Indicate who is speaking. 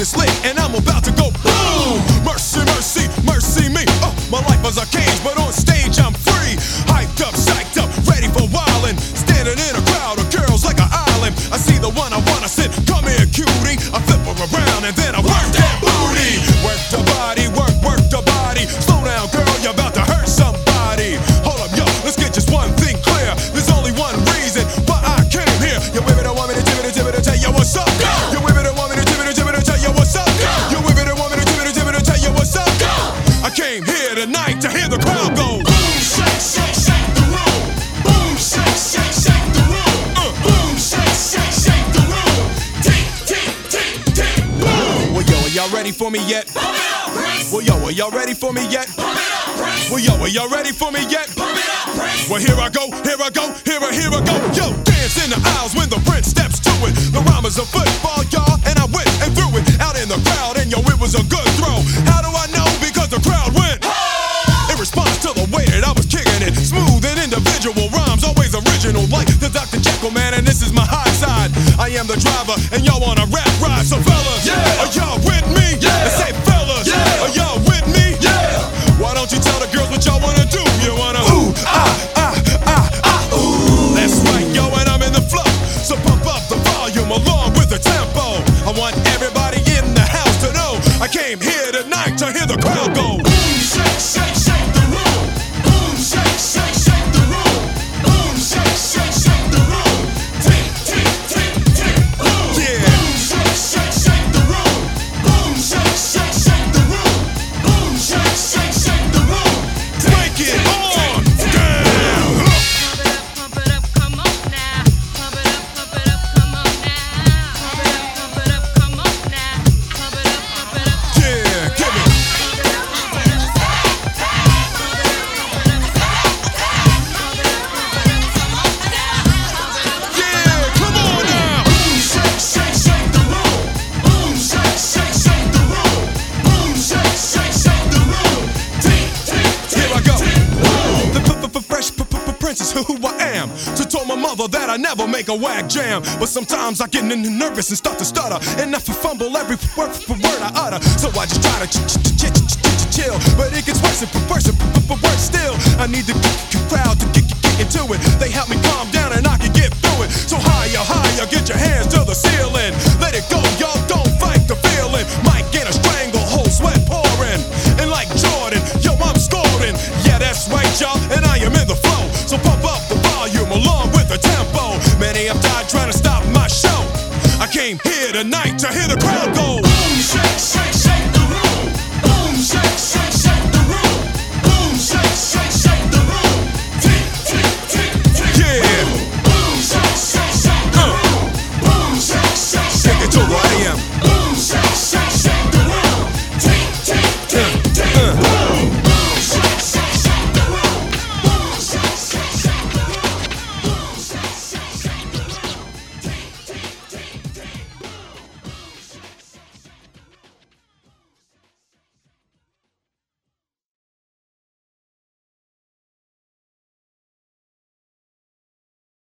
Speaker 1: is and I'm about to go boom. Mercy, mercy, mercy me. Uh, my life was a cage, for me yet? Well, yo, are y'all ready for me yet? Well, yo, are y'all ready for me yet? Well, here I go, here I go, here I, here I go. Yo, dance in the aisles when the prince steps to it. The rhyme is a football, y'all, and I went and threw it out in the crowd, and yo, it was a good throw. How do I know? Because the crowd went. In response to the way that I was kicking it, smooth and individual rhymes, always original, like the Dr. Jekyll man, and this is my Hyde side. I am the driver, and y'all on a rap ride, I want everybody in the house to know I came here tonight to hear the crowd mother that I never make a whack jam. But sometimes I get nervous and start to stutter. And I fumble every word, word I utter. So I just try to ch- ch- ch- ch- ch- ch- chill. But it gets worse and worse and worse still. I need the crowd to get into it. They help me calm down here tonight to hear the crowd go.